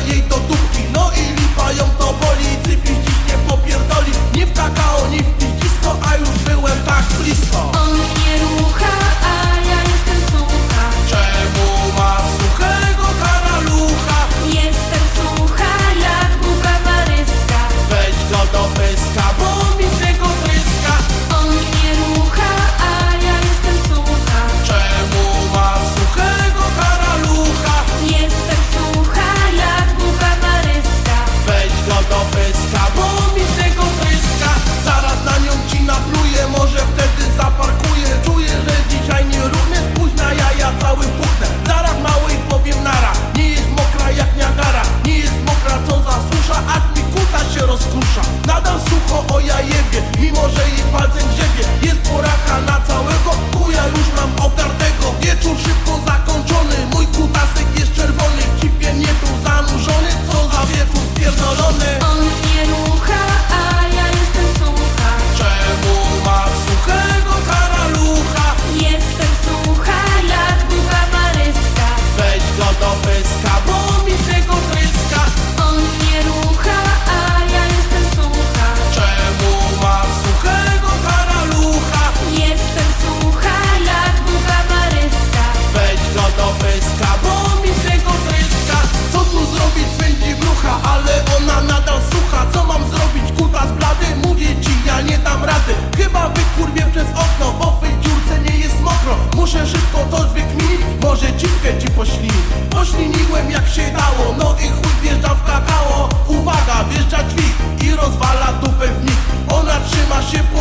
sellito, tú com chifres da się dało No i chuj wjeżdża w kakao. Uwaga, wjeżdża drzwi i rozwala dupę w nich. Ona trzyma się po